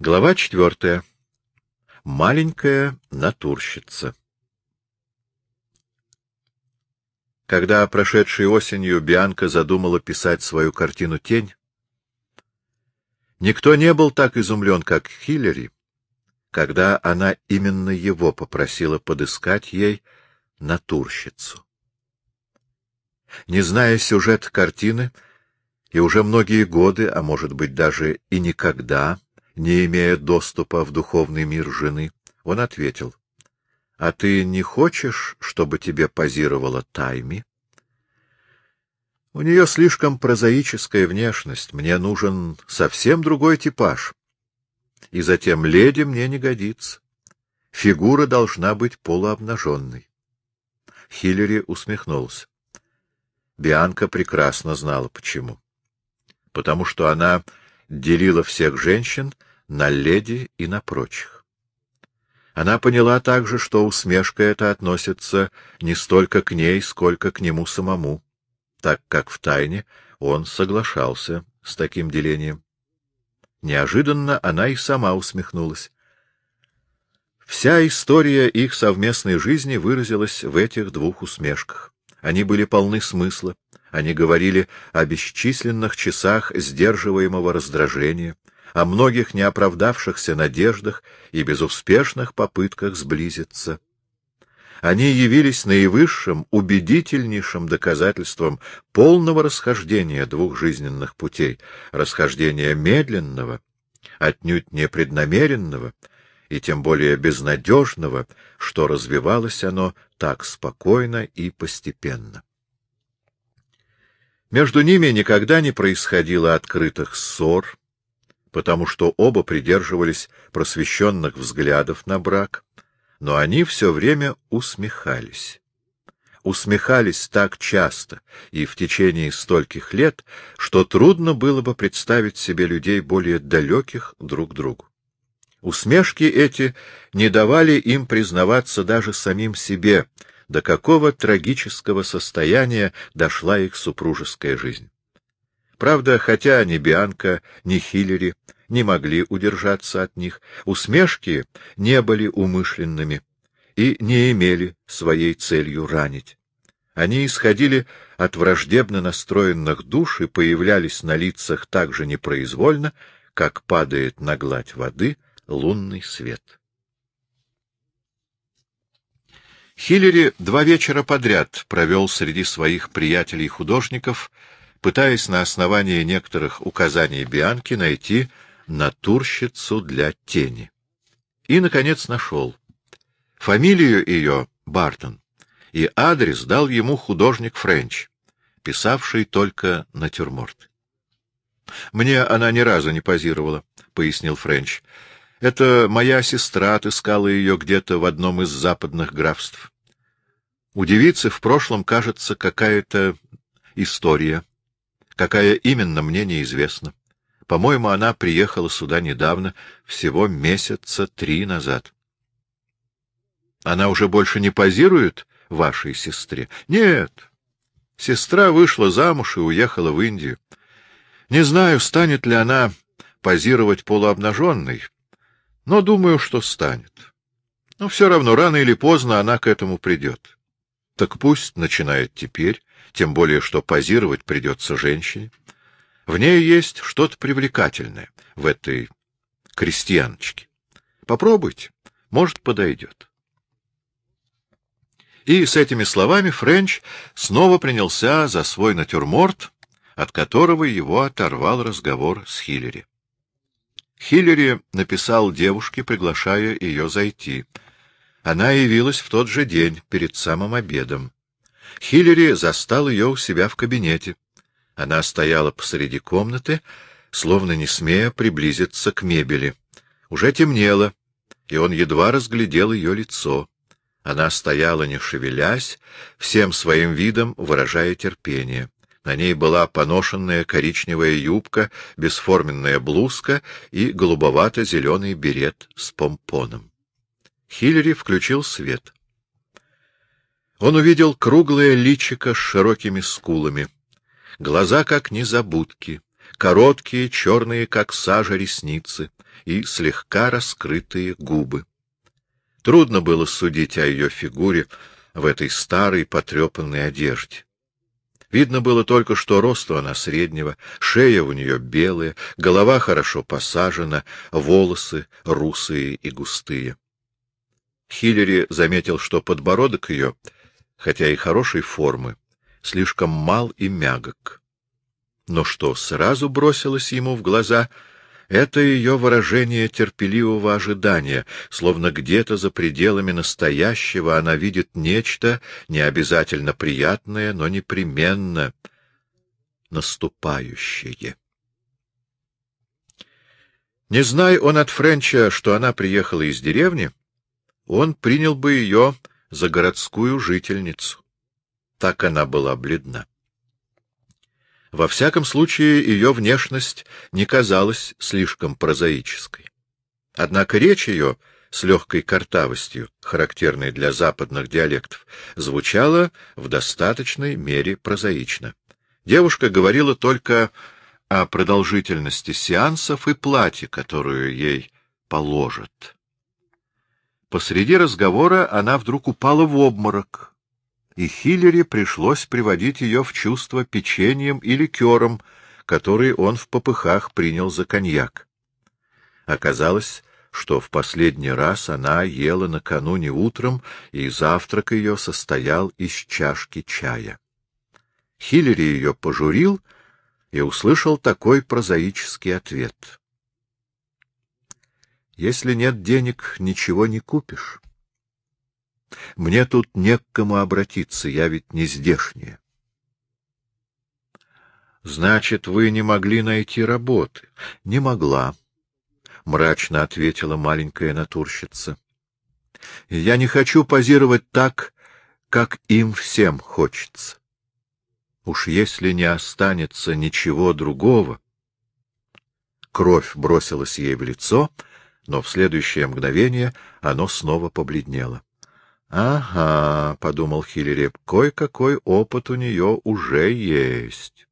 Глава четвертая. Маленькая натурщица. Когда прошедшей осенью Бианка задумала писать свою картину «Тень», никто не был так изумлен, как Хиллери, когда она именно его попросила подыскать ей натурщицу. Не зная сюжет картины, и уже многие годы, а может быть даже и никогда, не имея доступа в духовный мир жены, он ответил, — А ты не хочешь, чтобы тебе позировала Тайми? У нее слишком прозаическая внешность, мне нужен совсем другой типаж. И затем леди мне не годится. Фигура должна быть полуобнаженной. Хиллери усмехнулся. Бианка прекрасно знала, почему. Потому что она делила всех женщин на леди и на прочих. Она поняла также, что усмешка эта относится не столько к ней, сколько к нему самому, так как втайне он соглашался с таким делением. Неожиданно она и сама усмехнулась. Вся история их совместной жизни выразилась в этих двух усмешках. Они были полны смысла, они говорили о бесчисленных часах сдерживаемого раздражения, о многих неоправдавшихся надеждах и безуспешных попытках сблизиться. Они явились наивысшим, убедительнейшим доказательством полного расхождения двух жизненных путей, расхождения медленного, отнюдь непреднамеренного и тем более безнадежного, что развивалось оно так спокойно и постепенно. Между ними никогда не происходило открытых ссор, потому что оба придерживались просвещенных взглядов на брак, но они все время усмехались. Усмехались так часто и в течение стольких лет, что трудно было бы представить себе людей более далеких друг другу. Усмешки эти не давали им признаваться даже самим себе, до какого трагического состояния дошла их супружеская жизнь. Правда, хотя ни Бианка, ни Хиллери не могли удержаться от них, усмешки не были умышленными и не имели своей целью ранить. Они исходили от враждебно настроенных душ и появлялись на лицах так же непроизвольно, как падает на гладь воды лунный свет. Хиллери два вечера подряд провел среди своих приятелей-художников, пытаясь на основании некоторых указаний Бианки найти натурщицу для тени. И, наконец, нашел. Фамилию ее — Бартон, и адрес дал ему художник Френч, писавший только натюрморт. — Мне она ни разу не позировала, — пояснил Френч. Это моя сестра отыскала ее где-то в одном из западных графств. У девицы в прошлом, кажется, какая-то история. Какая именно, мне неизвестно. По-моему, она приехала сюда недавно, всего месяца три назад. Она уже больше не позирует вашей сестре? Нет. Сестра вышла замуж и уехала в Индию. Не знаю, станет ли она позировать полуобнаженной, но думаю, что станет. Но все равно, рано или поздно она к этому придет. Так пусть начинает теперь, тем более, что позировать придется женщине. В ней есть что-то привлекательное, в этой крестьяночке. Попробуйте, может, подойдет. И с этими словами Френч снова принялся за свой натюрморт, от которого его оторвал разговор с Хиллери. Хиллери написал девушке, приглашая ее зайти. Она явилась в тот же день, перед самым обедом. Хиллери застал ее у себя в кабинете. Она стояла посреди комнаты, словно не смея приблизиться к мебели. Уже темнело, и он едва разглядел ее лицо. Она стояла, не шевелясь, всем своим видом выражая терпение. На ней была поношенная коричневая юбка, бесформенная блузка и голубовато-зеленый берет с помпоном. Хиллери включил свет. Он увидел круглое личико с широкими скулами, глаза как незабудки, короткие, черные, как сажа, ресницы и слегка раскрытые губы. Трудно было судить о ее фигуре в этой старой потрепанной одежде. Видно было только, что росту она среднего, шея у нее белая, голова хорошо посажена, волосы русые и густые. Хиллери заметил, что подбородок ее, хотя и хорошей формы, слишком мал и мягок. Но что сразу бросилось ему в глаза — это ее выражение терпеливого ожидания, словно где-то за пределами настоящего она видит нечто не обязательно приятное, но непременно наступающее. Не зная он от Френча, что она приехала из деревни, он принял бы ее за городскую жительницу. Так она была бледна. Во всяком случае, ее внешность не казалась слишком прозаической. Однако речь ее с легкой картавостью, характерной для западных диалектов, звучала в достаточной мере прозаично. Девушка говорила только о продолжительности сеансов и плате, которую ей положат. Посреди разговора она вдруг упала в обморок, и Хиллери пришлось приводить ее в чувство печеньем и ликером, который он в попыхах принял за коньяк. Оказалось, что в последний раз она ела накануне утром, и завтрак ее состоял из чашки чая. Хиллери ее пожурил и услышал такой прозаический ответ. «Если нет денег, ничего не купишь». Мне тут не к кому обратиться, я ведь не здешняя. — Значит, вы не могли найти работы? — Не могла, — мрачно ответила маленькая натурщица. — Я не хочу позировать так, как им всем хочется. Уж если не останется ничего другого... Кровь бросилась ей в лицо, но в следующее мгновение оно снова побледнело. — Ага, — подумал Хиллери, — кой-какой опыт у нее уже есть.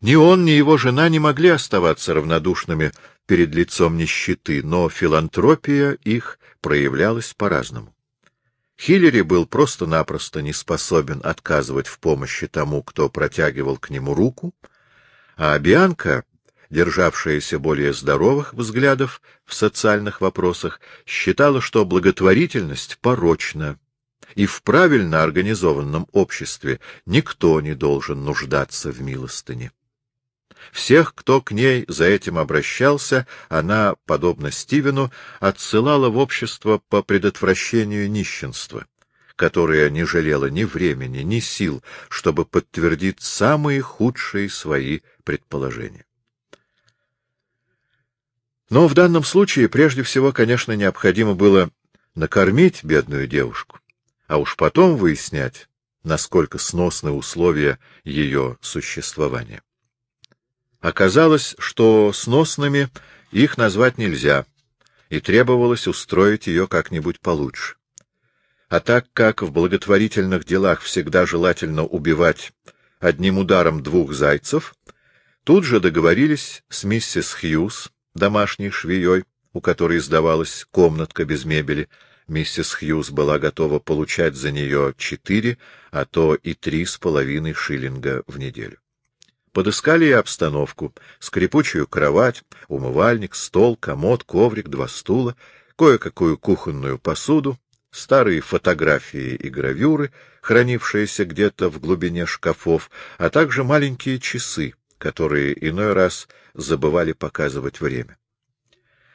Ни он, ни его жена не могли оставаться равнодушными перед лицом нищеты, но филантропия их проявлялась по-разному. Хиллери был просто-напросто не способен отказывать в помощи тому, кто протягивал к нему руку, а Бианка державшаяся более здоровых взглядов в социальных вопросах, считала, что благотворительность порочна, и в правильно организованном обществе никто не должен нуждаться в милостыне. Всех, кто к ней за этим обращался, она, подобно Стивену, отсылала в общество по предотвращению нищенства, которое не жалело ни времени, ни сил, чтобы подтвердить самые худшие свои предположения. Но в данном случае прежде всего, конечно, необходимо было накормить бедную девушку, а уж потом выяснять, насколько сносны условия ее существования. Оказалось, что сносными их назвать нельзя, и требовалось устроить ее как-нибудь получше. А так как в благотворительных делах всегда желательно убивать одним ударом двух зайцев, тут же договорились с миссис Хьюз, домашней швеей, у которой сдавалась комнатка без мебели, миссис Хьюз была готова получать за нее четыре, а то и три с половиной шиллинга в неделю. Подыскали и обстановку — скрипучую кровать, умывальник, стол, комод, коврик, два стула, кое-какую кухонную посуду, старые фотографии и гравюры, хранившиеся где-то в глубине шкафов, а также маленькие часы, которые иной раз забывали показывать время.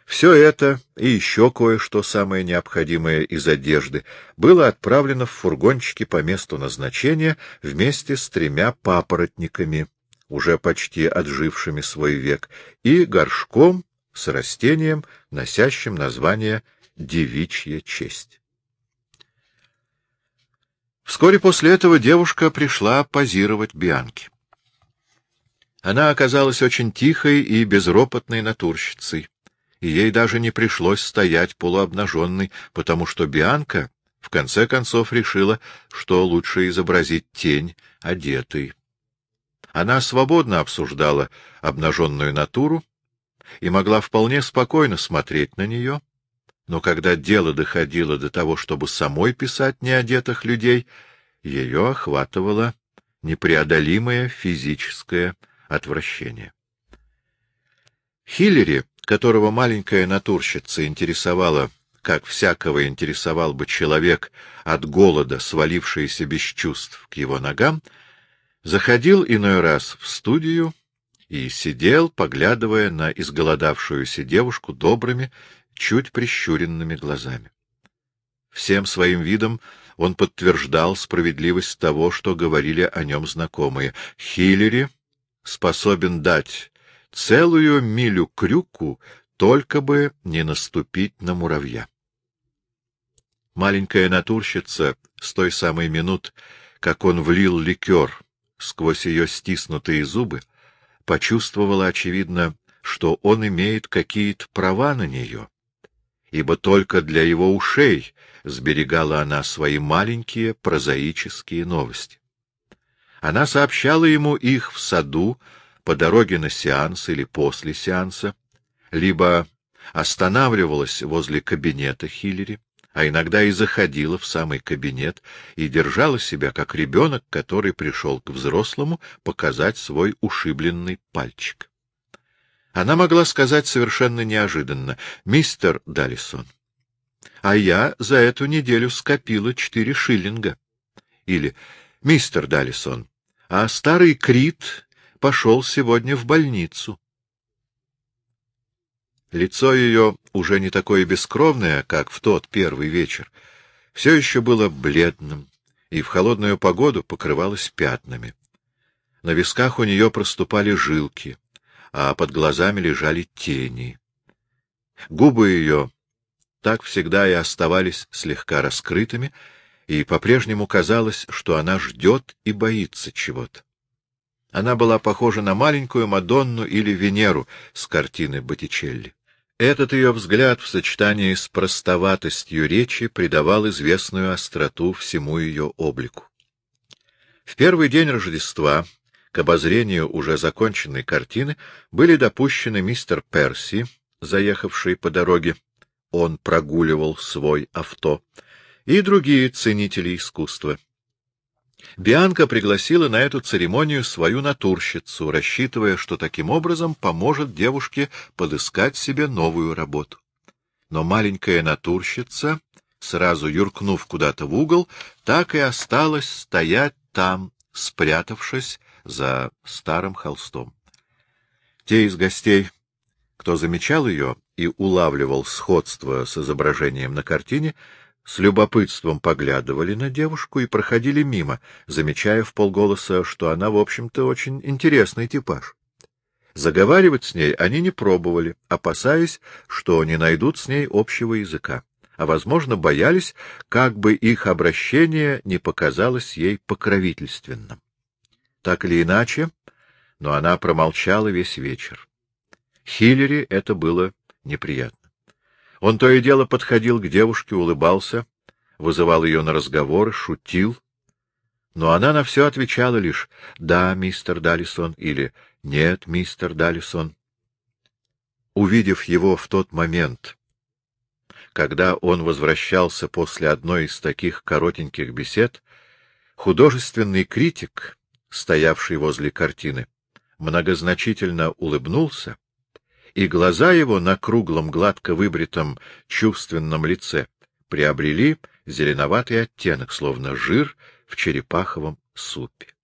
Все это и еще кое-что самое необходимое из одежды было отправлено в фургончике по месту назначения вместе с тремя папоротниками, уже почти отжившими свой век, и горшком с растением, носящим название «девичья честь». Вскоре после этого девушка пришла позировать Бианке. Она оказалась очень тихой и безропотной натурщицей, и ей даже не пришлось стоять полуобнаженной, потому что Бианка в конце концов решила, что лучше изобразить тень одетой. Она свободно обсуждала обнаженную натуру и могла вполне спокойно смотреть на нее, но когда дело доходило до того, чтобы самой писать неодетых людей, ее охватывало непреодолимое физическое отвращение. Хиллери, которого маленькая натурщица интересовала, как всякого интересовал бы человек от голода, свалившийся без чувств к его ногам, заходил иной раз в студию и сидел, поглядывая на изголодавшуюся девушку добрыми, чуть прищуренными глазами. Всем своим видом он подтверждал справедливость того, что говорили о нем знакомые. Хиллери способен дать целую милю крюку, только бы не наступить на муравья. Маленькая натурщица с той самой минут, как он влил ликер сквозь ее стиснутые зубы, почувствовала, очевидно, что он имеет какие-то права на нее, ибо только для его ушей сберегала она свои маленькие прозаические новости. Она сообщала ему их в саду, по дороге на сеанс или после сеанса, либо останавливалась возле кабинета Хиллери, а иногда и заходила в самый кабинет и держала себя как ребенок, который пришел к взрослому показать свой ушибленный пальчик. Она могла сказать совершенно неожиданно, «Мистер Далисон, а я за эту неделю скопила четыре шиллинга». Или «Мистер Далисон, а старый Крит пошел сегодня в больницу». Лицо ее, уже не такое бескровное, как в тот первый вечер, все еще было бледным и в холодную погоду покрывалось пятнами. На висках у нее проступали жилки, а под глазами лежали тени. Губы ее так всегда и оставались слегка раскрытыми, и по-прежнему казалось, что она ждет и боится чего-то. Она была похожа на маленькую Мадонну или Венеру с картины Боттичелли. Этот ее взгляд в сочетании с простоватостью речи придавал известную остроту всему ее облику. В первый день Рождества к обозрению уже законченной картины были допущены мистер Перси, заехавший по дороге, он прогуливал свой авто, и другие ценители искусства. Бианка пригласила на эту церемонию свою натурщицу, рассчитывая, что таким образом поможет девушке подыскать себе новую работу. Но маленькая натурщица, сразу юркнув куда-то в угол, так и осталась стоять там, спрятавшись за старым холстом. Те из гостей, кто замечал ее и улавливал сходство с изображением на картине, с любопытством поглядывали на девушку и проходили мимо, замечая в полголоса, что она, в общем-то, очень интересный типаж. Заговаривать с ней они не пробовали, опасаясь, что не найдут с ней общего языка, а, возможно, боялись, как бы их обращение не показалось ей покровительственным. Так или иначе, но она промолчала весь вечер. Хиллери это было неприятно. Он то и дело подходил к девушке, улыбался, вызывал ее на разговоры, шутил. Но она на все отвечала лишь «Да, мистер Далисон» или «Нет, мистер Далисон». Увидев его в тот момент, когда он возвращался после одной из таких коротеньких бесед, художественный критик, стоявший возле картины, многозначительно улыбнулся и глаза его на круглом, гладко выбритом, чувственном лице приобрели зеленоватый оттенок, словно жир в черепаховом супе.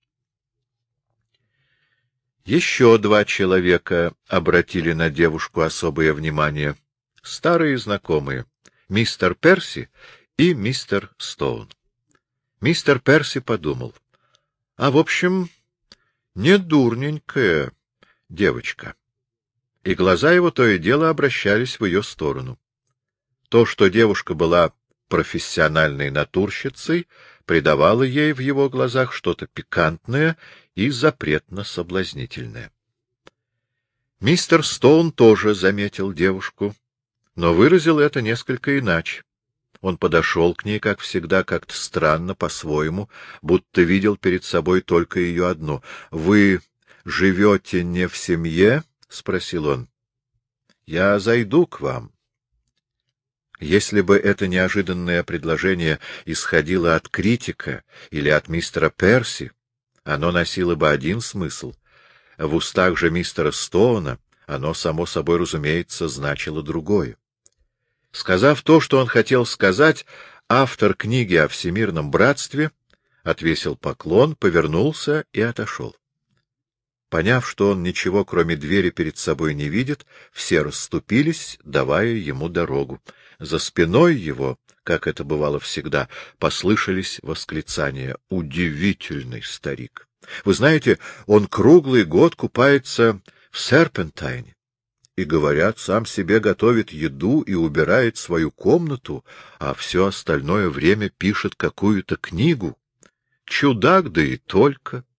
Еще два человека обратили на девушку особое внимание. Старые знакомые — мистер Перси и мистер Стоун. Мистер Перси подумал. А, в общем, не дурненькая девочка и глаза его то и дело обращались в ее сторону. То, что девушка была профессиональной натурщицей, придавало ей в его глазах что-то пикантное и запретно-соблазнительное. Мистер Стоун тоже заметил девушку, но выразил это несколько иначе. Он подошел к ней, как всегда, как-то странно, по-своему, будто видел перед собой только ее одну. — Вы живете не в семье? — спросил он. — Я зайду к вам. Если бы это неожиданное предложение исходило от критика или от мистера Перси, оно носило бы один смысл. В устах же мистера Стоуна оно, само собой разумеется, значило другое. Сказав то, что он хотел сказать, автор книги о всемирном братстве отвесил поклон, повернулся и отошел. Поняв, что он ничего, кроме двери, перед собой не видит, все расступились, давая ему дорогу. За спиной его, как это бывало всегда, послышались восклицания «Удивительный старик!» Вы знаете, он круглый год купается в Серпентайне. И, говорят, сам себе готовит еду и убирает свою комнату, а все остальное время пишет какую-то книгу. Чудак, да и только.